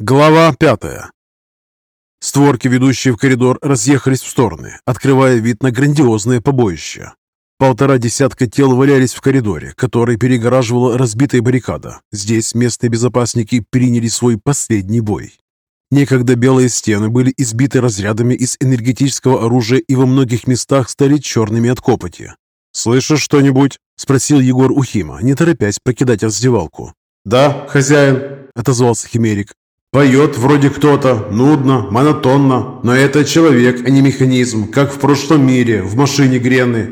Глава пятая. Створки, ведущие в коридор, разъехались в стороны, открывая вид на грандиозное побоище. Полтора десятка тел валялись в коридоре, который перегораживала разбитая баррикада. Здесь местные безопасники приняли свой последний бой. Некогда белые стены были избиты разрядами из энергетического оружия и во многих местах стали черными от копоти. «Слышишь что-нибудь?» – спросил Егор Ухима, не торопясь покидать раздевалку. «Да, хозяин», – отозвался Химерик. Поет вроде кто-то, нудно, монотонно, но это человек, а не механизм, как в прошлом мире, в машине Грены.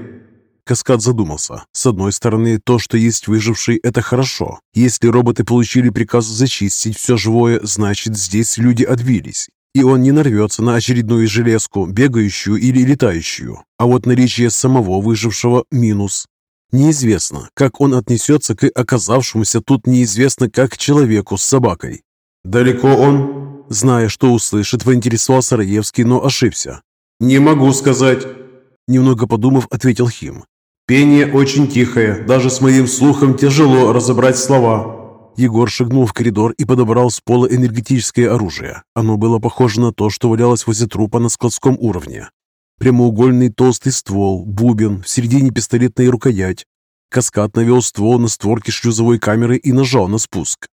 Каскад задумался. С одной стороны, то, что есть выживший, это хорошо. Если роботы получили приказ зачистить все живое, значит, здесь люди отбились. И он не нарвется на очередную железку, бегающую или летающую. А вот наличие самого выжившего – минус. Неизвестно, как он отнесется к оказавшемуся тут неизвестно как человеку с собакой. «Далеко он?» Зная, что услышит, поинтересовался Раевский, но ошибся. «Не могу сказать», – немного подумав, ответил Хим. «Пение очень тихое, даже с моим слухом тяжело разобрать слова». Егор шагнул в коридор и подобрал с пола энергетическое оружие. Оно было похоже на то, что валялось возле трупа на складском уровне. Прямоугольный толстый ствол, бубен, в середине пистолетная рукоять. Каскад навел ствол на створки шлюзовой камеры и нажал на спуск.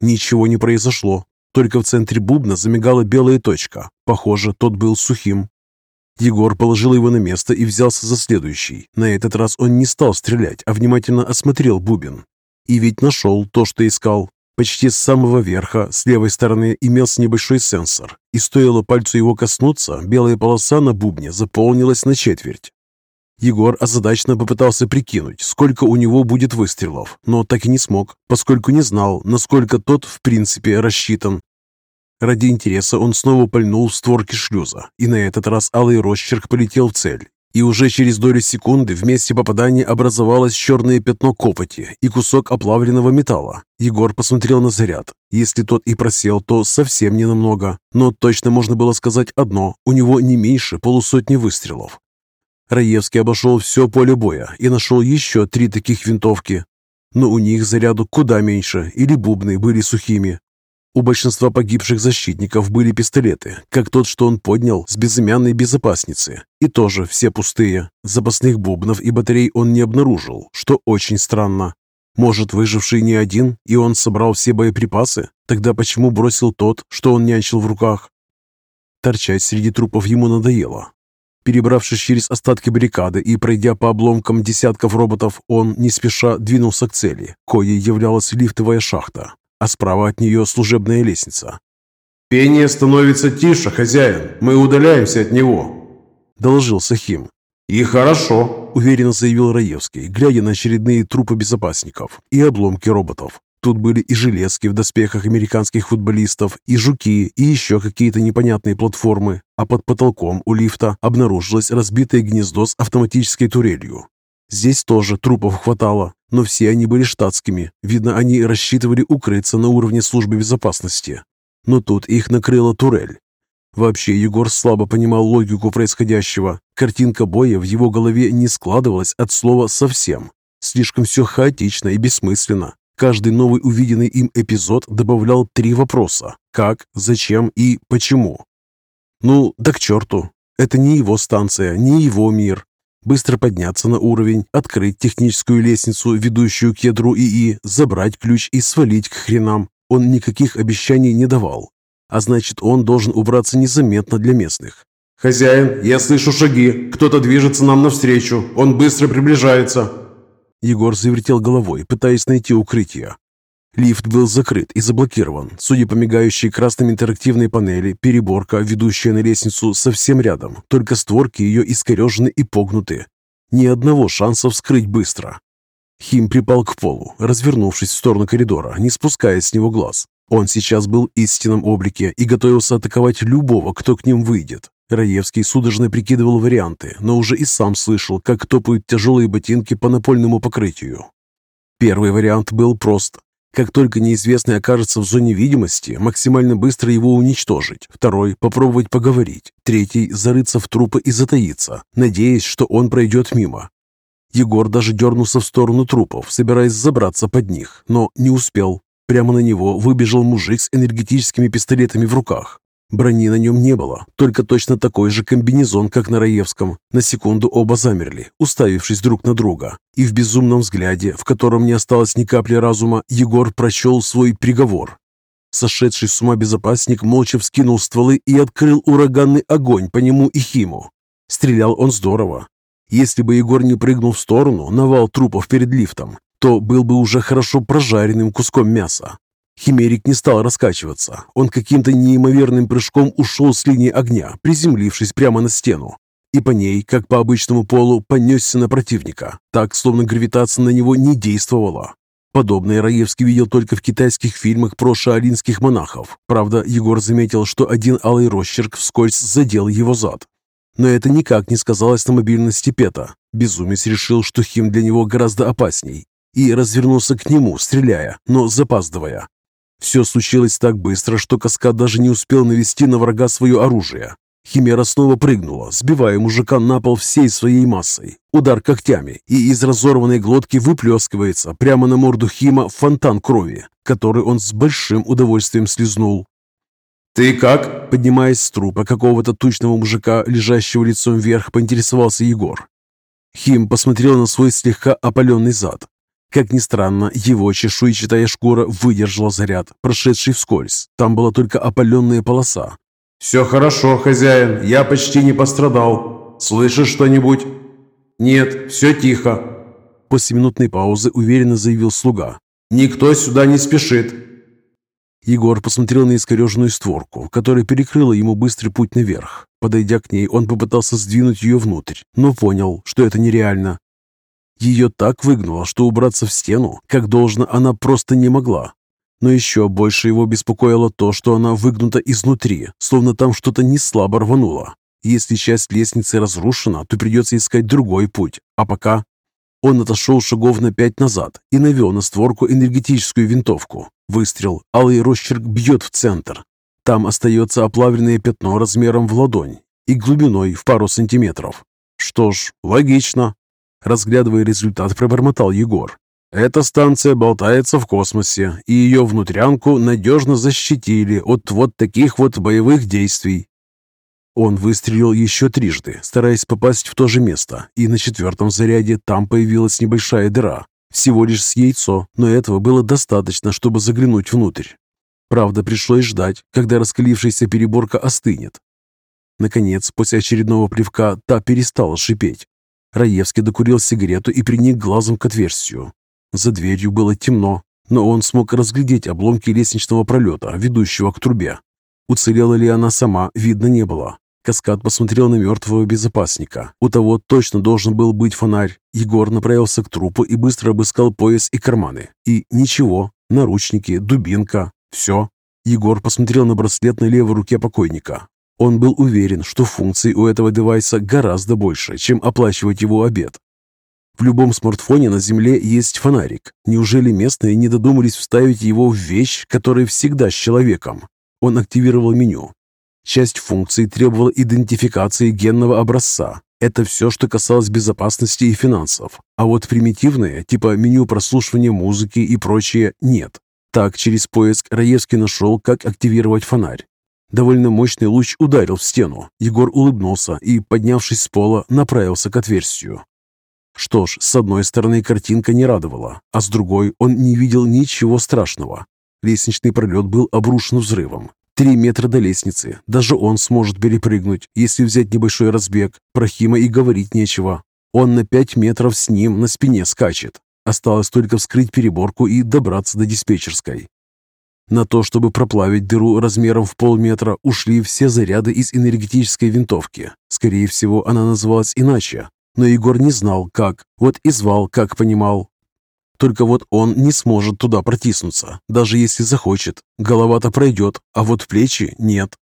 Ничего не произошло, только в центре бубна замигала белая точка. Похоже, тот был сухим. Егор положил его на место и взялся за следующий. На этот раз он не стал стрелять, а внимательно осмотрел бубен. И ведь нашел то, что искал. Почти с самого верха, с левой стороны, имелся небольшой сенсор. И стоило пальцу его коснуться, белая полоса на бубне заполнилась на четверть. Егор озадаченно попытался прикинуть, сколько у него будет выстрелов, но так и не смог, поскольку не знал, насколько тот в принципе рассчитан. Ради интереса он снова пальнул в створки шлюза, и на этот раз алый росчерк полетел в цель. И уже через долю секунды в месте попадания образовалось черное пятно копоти и кусок оплавленного металла. Егор посмотрел на заряд. Если тот и просел, то совсем не намного. Но точно можно было сказать одно, у него не меньше полусотни выстрелов. Раевский обошел все поле боя и нашел еще три таких винтовки. Но у них заряду куда меньше, или бубны были сухими. У большинства погибших защитников были пистолеты, как тот, что он поднял с безымянной безопасницы. И тоже все пустые. Запасных бубнов и батарей он не обнаружил, что очень странно. Может, выживший не один, и он собрал все боеприпасы? Тогда почему бросил тот, что он нянчил в руках? Торчать среди трупов ему надоело. Перебравшись через остатки баррикады и пройдя по обломкам десятков роботов, он не спеша двинулся к цели, коей являлась лифтовая шахта, а справа от нее служебная лестница. «Пение становится тише, хозяин. Мы удаляемся от него», – доложился Хим. «И хорошо», – уверенно заявил Раевский, глядя на очередные трупы безопасников и обломки роботов. Тут были и железки в доспехах американских футболистов, и жуки, и еще какие-то непонятные платформы, а под потолком у лифта обнаружилось разбитое гнездо с автоматической турелью. Здесь тоже трупов хватало, но все они были штатскими. Видно, они рассчитывали укрыться на уровне службы безопасности. Но тут их накрыла турель. Вообще, Егор слабо понимал логику происходящего. Картинка боя в его голове не складывалась от слова «совсем». Слишком все хаотично и бессмысленно. Каждый новый увиденный им эпизод добавлял три вопроса. Как, зачем и почему. Ну, да к черту. Это не его станция, не его мир. Быстро подняться на уровень, открыть техническую лестницу, ведущую к ядру ИИ, забрать ключ и свалить к хренам. Он никаких обещаний не давал. А значит, он должен убраться незаметно для местных. «Хозяин, я слышу шаги. Кто-то движется нам навстречу. Он быстро приближается». Егор завертел головой, пытаясь найти укрытие. Лифт был закрыт и заблокирован. Судя по мигающей красной интерактивной панели, переборка, ведущая на лестницу, совсем рядом, только створки ее искорежены и погнуты. Ни одного шанса вскрыть быстро. Хим припал к полу, развернувшись в сторону коридора, не спуская с него глаз. Он сейчас был истинном облике и готовился атаковать любого, кто к ним выйдет. Раевский судорожно прикидывал варианты, но уже и сам слышал, как топают тяжелые ботинки по напольному покрытию. Первый вариант был прост. Как только неизвестный окажется в зоне видимости, максимально быстро его уничтожить. Второй – попробовать поговорить. Третий – зарыться в трупы и затаиться, надеясь, что он пройдет мимо. Егор даже дернулся в сторону трупов, собираясь забраться под них, но не успел. Прямо на него выбежал мужик с энергетическими пистолетами в руках. Брони на нем не было, только точно такой же комбинезон, как на Раевском. На секунду оба замерли, уставившись друг на друга. И в безумном взгляде, в котором не осталось ни капли разума, Егор прочел свой приговор. Сошедший с ума безопасник молча вскинул стволы и открыл ураганный огонь по нему и Химу. Стрелял он здорово. Если бы Егор не прыгнул в сторону на вал трупов перед лифтом, то был бы уже хорошо прожаренным куском мяса. Химерик не стал раскачиваться. Он каким-то неимоверным прыжком ушел с линии огня, приземлившись прямо на стену. И по ней, как по обычному полу, понесся на противника, так, словно гравитация на него не действовала. Подобное Раевский видел только в китайских фильмах про шаолинских монахов. Правда, Егор заметил, что один алый росчерк вскользь задел его зад. Но это никак не сказалось на мобильности Пета. Безумец решил, что Хим для него гораздо опасней, и развернулся к нему, стреляя, но запаздывая. Все случилось так быстро, что Каскад даже не успел навести на врага свое оружие. Химера снова прыгнула, сбивая мужика на пол всей своей массой. Удар когтями, и из разорванной глотки выплескивается прямо на морду Хима фонтан крови, который он с большим удовольствием слезнул. «Ты как?» Поднимаясь с трупа какого-то тучного мужика, лежащего лицом вверх, поинтересовался Егор. Хим посмотрел на свой слегка опаленный зад, как ни странно, его чешуйчатая шкура выдержала заряд, прошедший вскользь. Там была только опаленная полоса. «Все хорошо, хозяин, я почти не пострадал. Слышишь что-нибудь?» «Нет, все тихо». После минутной паузы уверенно заявил слуга. «Никто сюда не спешит». Егор посмотрел на искореженную створку, которая перекрыла ему быстрый путь наверх. Подойдя к ней, он попытался сдвинуть ее внутрь, но понял, что это нереально. Ее так выгнуло, что убраться в стену, как должно, она просто не могла. Но еще больше его беспокоило то, что она выгнута изнутри, словно там что-то не слабо рвануло. Если часть лестницы разрушена, то придется искать другой путь. А пока... Он отошел шагов на пять назад и навел на створку энергетическую винтовку. Выстрел. Алый росчерк бьет в центр. Там остается оплавленное пятно размером в ладонь и глубиной в пару сантиметров. Что ж, логично. Разглядывая результат, пробормотал Егор. Эта станция болтается в космосе, и ее внутрянку надежно защитили от вот таких вот боевых действий. Он выстрелил еще трижды, стараясь попасть в то же место, и на четвертом заряде там появилась небольшая дыра. Всего лишь с яйцо, но этого было достаточно, чтобы заглянуть внутрь. Правда, пришлось ждать, когда раскалившаяся переборка остынет. Наконец, после очередного плевка, та перестала шипеть, Раевский докурил сигарету и приник глазом к отверстию. За дверью было темно, но он смог разглядеть обломки лестничного пролета, ведущего к трубе. Уцелела ли она сама, видно не было. Каскад посмотрел на мертвого безопасника. У того точно должен был быть фонарь. Егор направился к трупу и быстро обыскал пояс и карманы. И ничего. Наручники, дубинка. Все. Егор посмотрел на браслет на левой руке покойника. Он был уверен, что функций у этого девайса гораздо больше, чем оплачивать его обед. В любом смартфоне на Земле есть фонарик. Неужели местные не додумались вставить его в вещь, которая всегда с человеком? Он активировал меню. Часть функций требовала идентификации генного образца. Это все, что касалось безопасности и финансов. А вот примитивные, типа меню прослушивания музыки и прочее, нет. Так, через поиск Раевский нашел, как активировать фонарь. Довольно мощный луч ударил в стену. Егор улыбнулся и, поднявшись с пола, направился к отверстию. Что ж, с одной стороны картинка не радовала, а с другой он не видел ничего страшного. Лестничный пролет был обрушен взрывом. Три метра до лестницы. Даже он сможет перепрыгнуть, если взять небольшой разбег. Про Хима и говорить нечего. Он на пять метров с ним на спине скачет. Осталось только вскрыть переборку и добраться до диспетчерской. На то, чтобы проплавить дыру размером в полметра, ушли все заряды из энергетической винтовки. Скорее всего, она называлась иначе. Но Егор не знал, как. Вот и звал, как понимал. Только вот он не сможет туда протиснуться, даже если захочет. Голова-то пройдет, а вот плечи нет.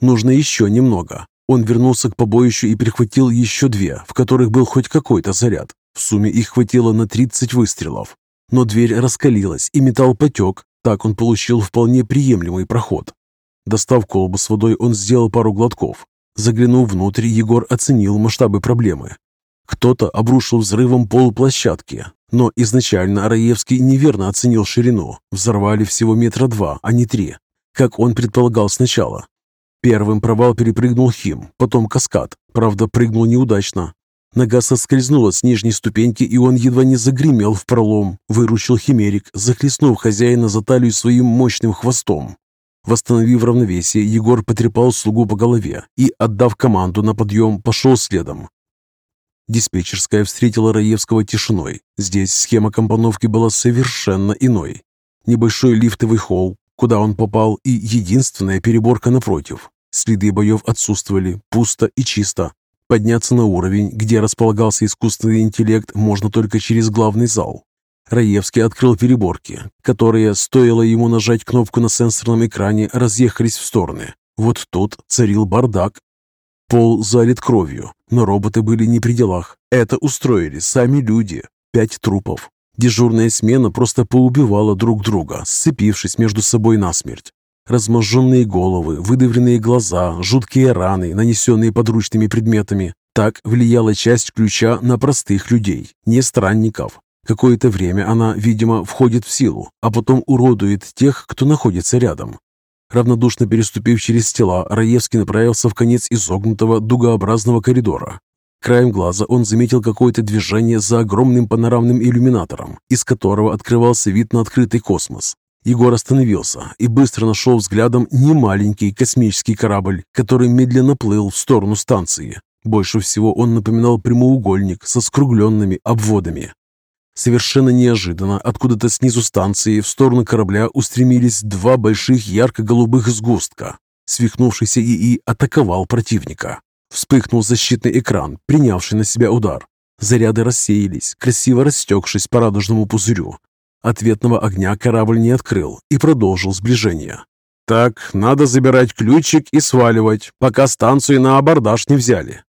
Нужно еще немного. Он вернулся к побоищу и перехватил еще две, в которых был хоть какой-то заряд. В сумме их хватило на 30 выстрелов. Но дверь раскалилась, и металл потек, так он получил вполне приемлемый проход. Достав колбу с водой, он сделал пару глотков. Заглянув внутрь, Егор оценил масштабы проблемы. Кто-то обрушил взрывом полуплощадки, Но изначально Раевский неверно оценил ширину. Взорвали всего метра два, а не три, как он предполагал сначала. Первым провал перепрыгнул Хим, потом каскад. Правда, прыгнул неудачно. Нога соскользнула с нижней ступеньки, и он едва не загремел в пролом. Выручил химерик, захлестнув хозяина за талию своим мощным хвостом. Восстановив равновесие, Егор потрепал слугу по голове и, отдав команду на подъем, пошел следом. Диспетчерская встретила Раевского тишиной. Здесь схема компоновки была совершенно иной. Небольшой лифтовый холл, куда он попал, и единственная переборка напротив. Следы боев отсутствовали, пусто и чисто. Подняться на уровень, где располагался искусственный интеллект, можно только через главный зал. Раевский открыл переборки, которые, стоило ему нажать кнопку на сенсорном экране, разъехались в стороны. Вот тут царил бардак. Пол залит кровью, но роботы были не при делах. Это устроили сами люди. Пять трупов. Дежурная смена просто поубивала друг друга, сцепившись между собой насмерть. Разможженные головы, выдавленные глаза, жуткие раны, нанесенные подручными предметами. Так влияла часть ключа на простых людей, не странников. Какое-то время она, видимо, входит в силу, а потом уродует тех, кто находится рядом. Равнодушно переступив через тела, Раевский направился в конец изогнутого дугообразного коридора. Краем глаза он заметил какое-то движение за огромным панорамным иллюминатором, из которого открывался вид на открытый космос. Егор остановился и быстро нашел взглядом немаленький космический корабль, который медленно плыл в сторону станции. Больше всего он напоминал прямоугольник со скругленными обводами. Совершенно неожиданно откуда-то снизу станции в сторону корабля устремились два больших ярко-голубых сгустка. Свихнувшийся ИИ атаковал противника. Вспыхнул защитный экран, принявший на себя удар. Заряды рассеялись, красиво растекшись по радужному пузырю, Ответного огня корабль не открыл и продолжил сближение. «Так, надо забирать ключик и сваливать, пока станцию на абордаж не взяли».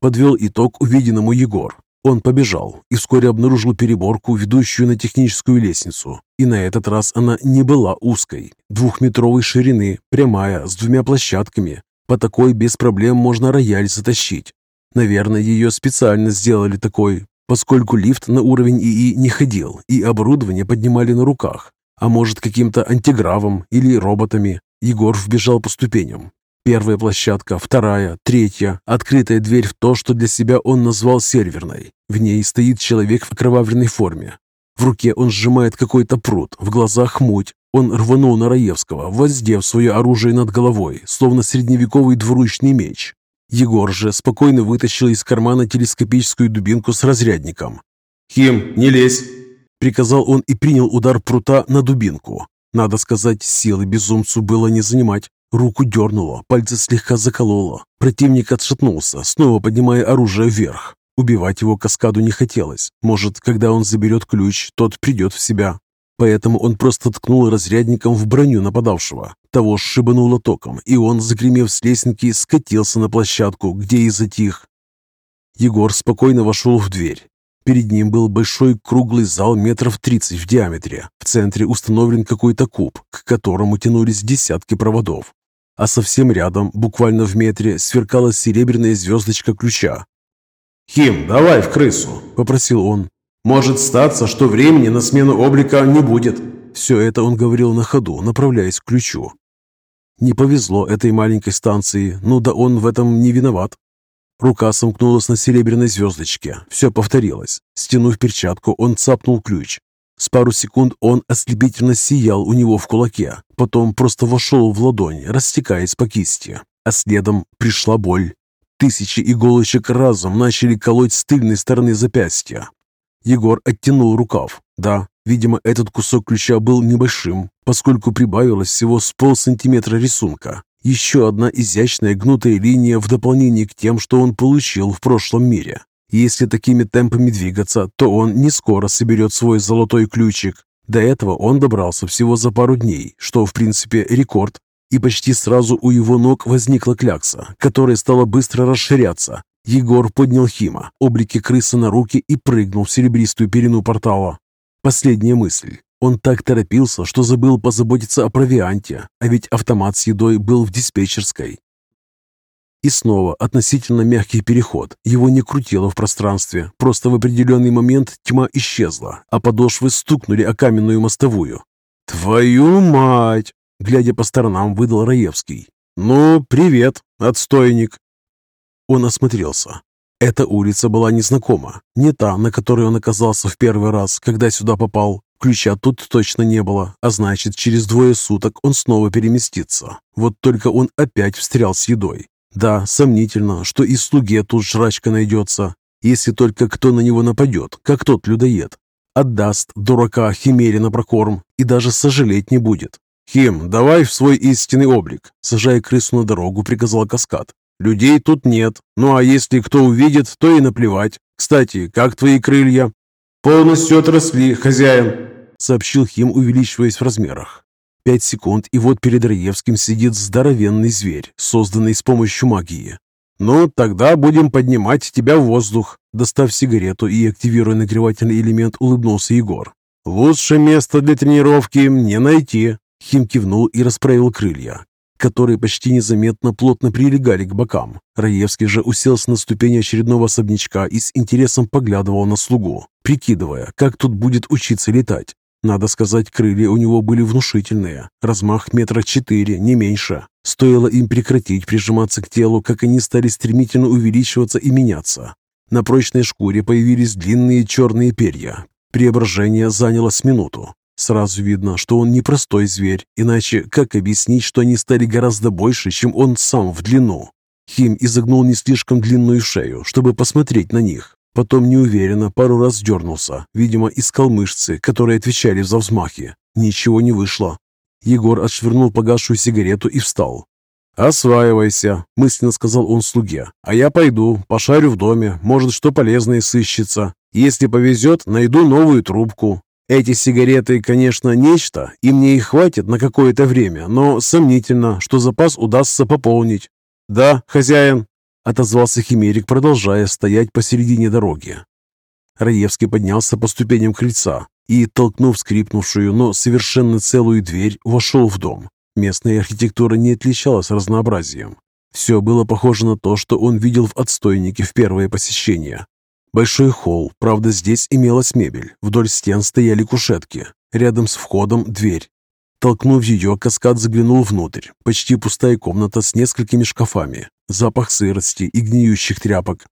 Подвел итог увиденному Егор. Он побежал и вскоре обнаружил переборку, ведущую на техническую лестницу. И на этот раз она не была узкой. Двухметровой ширины, прямая, с двумя площадками. По такой без проблем можно рояль затащить. Наверное, ее специально сделали такой, поскольку лифт на уровень ИИ не ходил, и оборудование поднимали на руках, а может каким-то антигравом или роботами. Егор вбежал по ступеням. Первая площадка, вторая, третья, открытая дверь в то, что для себя он назвал серверной. В ней стоит человек в окровавленной форме. В руке он сжимает какой-то пруд, в глазах муть. Он рванул на Раевского, воздев свое оружие над головой, словно средневековый двуручный меч. Егор же спокойно вытащил из кармана телескопическую дубинку с разрядником. «Хим, не лезь!» Приказал он и принял удар прута на дубинку. Надо сказать, силы безумцу было не занимать. Руку дернуло, пальцы слегка закололо. Противник отшатнулся, снова поднимая оружие вверх. Убивать его каскаду не хотелось. Может, когда он заберет ключ, тот придет в себя. Поэтому он просто ткнул разрядником в броню нападавшего. Того сшибануло током, и он, загремев с лестники, скатился на площадку, где и затих. Егор спокойно вошел в дверь. Перед ним был большой круглый зал метров 30 в диаметре. В центре установлен какой-то куб, к которому тянулись десятки проводов. А совсем рядом, буквально в метре, сверкала серебряная звездочка ключа. «Хим, давай в крысу!» – попросил он. Может статься, что времени на смену облика не будет. Все это он говорил на ходу, направляясь к ключу. Не повезло этой маленькой станции, ну да он в этом не виноват. Рука сомкнулась на серебряной звездочке. Все повторилось. Стянув перчатку, он цапнул ключ. С пару секунд он ослепительно сиял у него в кулаке, потом просто вошел в ладонь, растекаясь по кисти. А следом пришла боль. Тысячи иголочек разом начали колоть с тыльной стороны запястья. Егор оттянул рукав. Да, видимо, этот кусок ключа был небольшим, поскольку прибавилось всего с полсантиметра рисунка. Еще одна изящная гнутая линия в дополнение к тем, что он получил в прошлом мире. Если такими темпами двигаться, то он не скоро соберет свой золотой ключик. До этого он добрался всего за пару дней, что, в принципе, рекорд. И почти сразу у его ног возникла клякса, которая стала быстро расширяться, Егор поднял Хима, облики крысы на руки и прыгнул в серебристую перину портала. Последняя мысль. Он так торопился, что забыл позаботиться о провианте, а ведь автомат с едой был в диспетчерской. И снова относительно мягкий переход. Его не крутило в пространстве. Просто в определенный момент тьма исчезла, а подошвы стукнули о каменную мостовую. «Твою мать!» Глядя по сторонам, выдал Раевский. «Ну, привет, отстойник!» Он осмотрелся. Эта улица была незнакома. Не та, на которой он оказался в первый раз, когда сюда попал. Ключа тут точно не было, а значит, через двое суток он снова переместится. Вот только он опять встрял с едой. Да, сомнительно, что и слуге тут жрачка найдется, если только кто на него нападет, как тот людоед. Отдаст дурака Химере на прокорм и даже сожалеть не будет. «Хим, давай в свой истинный облик», — сажая крысу на дорогу, приказал Каскад. «Людей тут нет, ну а если кто увидит, то и наплевать. Кстати, как твои крылья?» «Полностью отросли, хозяин», — сообщил Хим, увеличиваясь в размерах. Пять секунд, и вот перед Раевским сидит здоровенный зверь, созданный с помощью магии. «Ну, тогда будем поднимать тебя в воздух». Достав сигарету и активируя нагревательный элемент, улыбнулся Егор. «Лучше место для тренировки не найти». Хим кивнул и расправил крылья, которые почти незаметно плотно прилегали к бокам. Раевский же уселся на ступени очередного особнячка и с интересом поглядывал на слугу, прикидывая, как тут будет учиться летать. Надо сказать, крылья у него были внушительные, размах метра четыре, не меньше. Стоило им прекратить прижиматься к телу, как они стали стремительно увеличиваться и меняться. На прочной шкуре появились длинные черные перья. Преображение заняло с минуту. Сразу видно, что он не простой зверь, иначе как объяснить, что они стали гораздо больше, чем он сам в длину? Хим изогнул не слишком длинную шею, чтобы посмотреть на них. Потом неуверенно пару раз дернулся, видимо, искал мышцы, которые отвечали за взмахи. Ничего не вышло. Егор отшвырнул погасшую сигарету и встал. «Осваивайся», — мысленно сказал он слуге. «А я пойду, пошарю в доме, может, что полезное сыщется. Если повезет, найду новую трубку. Эти сигареты, конечно, нечто, и мне их хватит на какое-то время, но сомнительно, что запас удастся пополнить». «Да, хозяин», отозвался Химерик, продолжая стоять посередине дороги. Раевский поднялся по ступеням крыльца и, толкнув скрипнувшую, но совершенно целую дверь, вошел в дом. Местная архитектура не отличалась разнообразием. Все было похоже на то, что он видел в отстойнике в первое посещение. Большой холл, правда, здесь имелась мебель. Вдоль стен стояли кушетки. Рядом с входом дверь. Толкнув ее, каскад заглянул внутрь. Почти пустая комната с несколькими шкафами. Запах сырости и гниющих тряпок.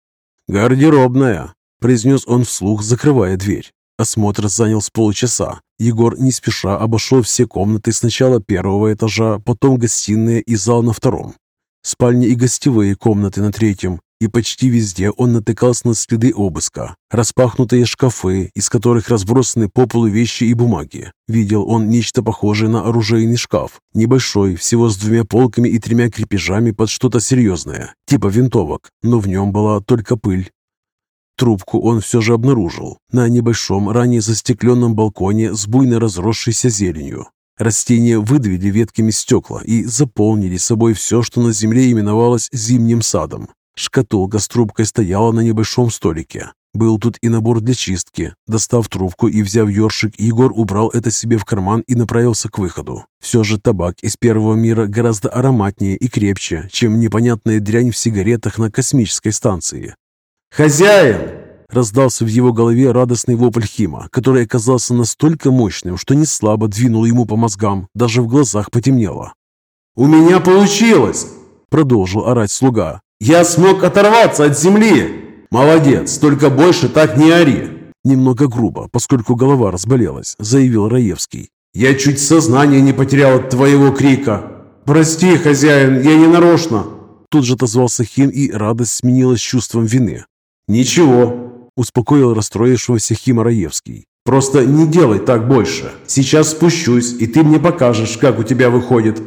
«Гардеробная», – произнес он вслух, закрывая дверь. Осмотр занял с полчаса. Егор не спеша обошел все комнаты сначала первого этажа, потом гостиная и зал на втором. Спальни и гостевые комнаты на третьем, и почти везде он натыкался на следы обыска. Распахнутые шкафы, из которых разбросаны по полу вещи и бумаги. Видел он нечто похожее на оружейный шкаф. Небольшой, всего с двумя полками и тремя крепежами под что-то серьезное, типа винтовок, но в нем была только пыль. Трубку он все же обнаружил на небольшом, ранее застекленном балконе с буйно разросшейся зеленью. Растения выдавили ветками стекла и заполнили собой все, что на земле именовалось зимним садом. Шкатулка с трубкой стояла на небольшом столике. Был тут и набор для чистки. Достав трубку и взяв ёршик, Егор убрал это себе в карман и направился к выходу. Все же табак из первого мира гораздо ароматнее и крепче, чем непонятная дрянь в сигаретах на космической станции. «Хозяин!» Раздался в его голове радостный вопль Хима, который оказался настолько мощным, что не слабо двинул ему по мозгам, даже в глазах потемнело. «У меня получилось!» Продолжил орать слуга. Я смог оторваться от земли! Молодец, только больше так не ори!» Немного грубо, поскольку голова разболелась, заявил Раевский. «Я чуть сознание не потерял от твоего крика. Прости, хозяин, я не нарочно!» Тут же отозвался Хим, и радость сменилась чувством вины. «Ничего», – успокоил расстроившегося Хима Раевский. «Просто не делай так больше. Сейчас спущусь, и ты мне покажешь, как у тебя выходит».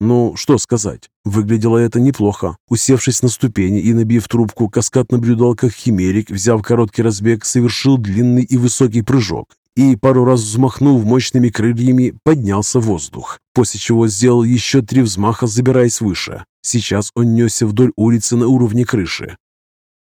Ну, что сказать, выглядело это неплохо. Усевшись на ступени и набив трубку, каскад наблюдал, как Химерик, взяв короткий разбег, совершил длинный и высокий прыжок и, пару раз взмахнув мощными крыльями, поднялся в воздух, после чего сделал еще три взмаха, забираясь выше. Сейчас он несся вдоль улицы на уровне крыши.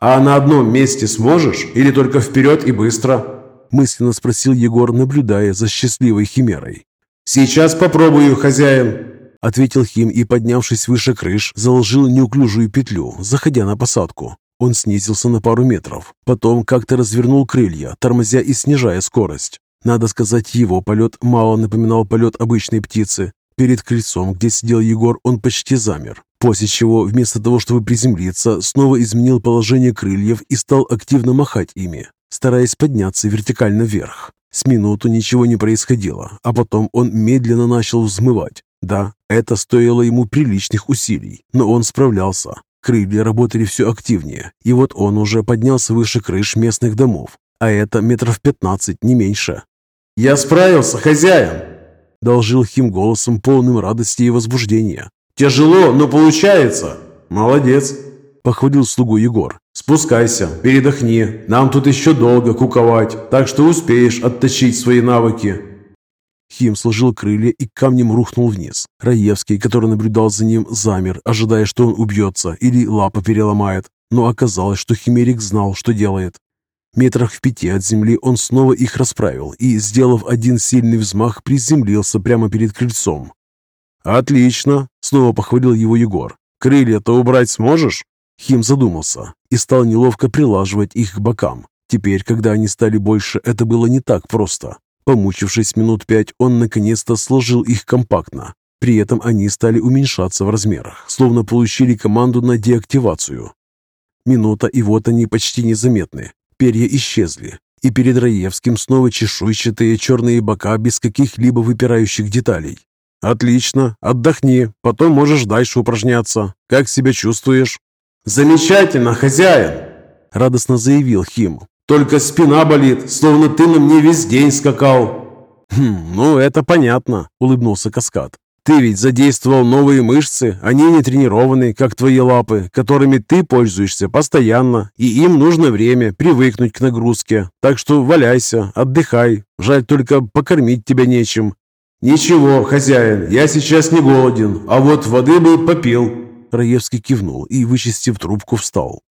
«А на одном месте сможешь? Или только вперед и быстро?» мысленно спросил Егор, наблюдая за счастливой химерой. «Сейчас попробую, хозяин!» Ответил Хим и, поднявшись выше крыш, заложил неуклюжую петлю, заходя на посадку. Он снизился на пару метров, потом как-то развернул крылья, тормозя и снижая скорость. Надо сказать, его полет мало напоминал полет обычной птицы. Перед крыльцом, где сидел Егор, он почти замер, после чего, вместо того, чтобы приземлиться, снова изменил положение крыльев и стал активно махать ими, стараясь подняться вертикально вверх. С минуту ничего не происходило, а потом он медленно начал взмывать. Да, это стоило ему приличных усилий, но он справлялся. Крылья работали все активнее, и вот он уже поднялся выше крыш местных домов, а это метров пятнадцать, не меньше. «Я справился, хозяин!» – должил Хим голосом, полным радости и возбуждения. «Тяжело, но получается!» «Молодец!» – похвалил слугу Егор. «Спускайся, передохни. Нам тут еще долго куковать, так что успеешь отточить свои навыки». Хим сложил крылья и камнем рухнул вниз. Раевский, который наблюдал за ним, замер, ожидая, что он убьется или лапа переломает. Но оказалось, что Химерик знал, что делает. Метрах в пяти от земли он снова их расправил и, сделав один сильный взмах, приземлился прямо перед крыльцом. «Отлично!» — снова похвалил его Егор. «Крылья-то убрать сможешь?» Хим задумался и стал неловко прилаживать их к бокам. Теперь, когда они стали больше, это было не так просто. Помучившись минут пять, он наконец-то сложил их компактно. При этом они стали уменьшаться в размерах, словно получили команду на деактивацию. Минута, и вот они почти незаметны. Перья исчезли, и перед Раевским снова чешуйчатые черные бока без каких-либо выпирающих деталей. «Отлично, отдохни, потом можешь дальше упражняться. Как себя чувствуешь?» «Замечательно, хозяин!» — радостно заявил Хим. Только спина болит, словно ты на мне весь день скакал». «Хм, ну это понятно», — улыбнулся Каскад. «Ты ведь задействовал новые мышцы, они не тренированы, как твои лапы, которыми ты пользуешься постоянно, и им нужно время привыкнуть к нагрузке. Так что валяйся, отдыхай. Жаль только покормить тебя нечем». «Ничего, хозяин, я сейчас не голоден, а вот воды бы попил». Раевский кивнул и, вычистив трубку, встал.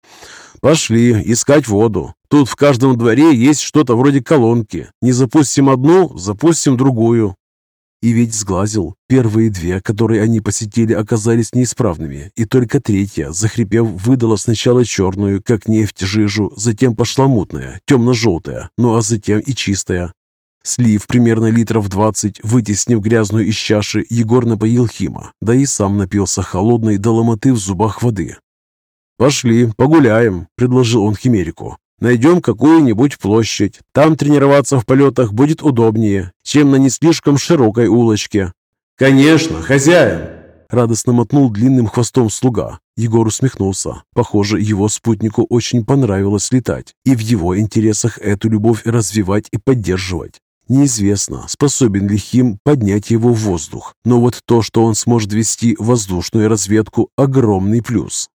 «Пошли искать воду. Тут в каждом дворе есть что-то вроде колонки. Не запустим одну, запустим другую». И ведь сглазил. Первые две, которые они посетили, оказались неисправными, и только третья, захрипев, выдала сначала черную, как нефть, жижу, затем пошла мутная, темно-желтая, ну а затем и чистая. Слив примерно литров двадцать, вытеснив грязную из чаши, Егор напоил Хима, да и сам напился холодной до ломоты в зубах воды. «Пошли, погуляем», — предложил он Химерику. «Найдем какую-нибудь площадь. Там тренироваться в полетах будет удобнее, чем на не слишком широкой улочке». «Конечно, хозяин!» Радостно мотнул длинным хвостом слуга. Егор усмехнулся. Похоже, его спутнику очень понравилось летать, и в его интересах эту любовь развивать и поддерживать. Неизвестно, способен ли Хим поднять его в воздух, но вот то, что он сможет вести воздушную разведку – огромный плюс.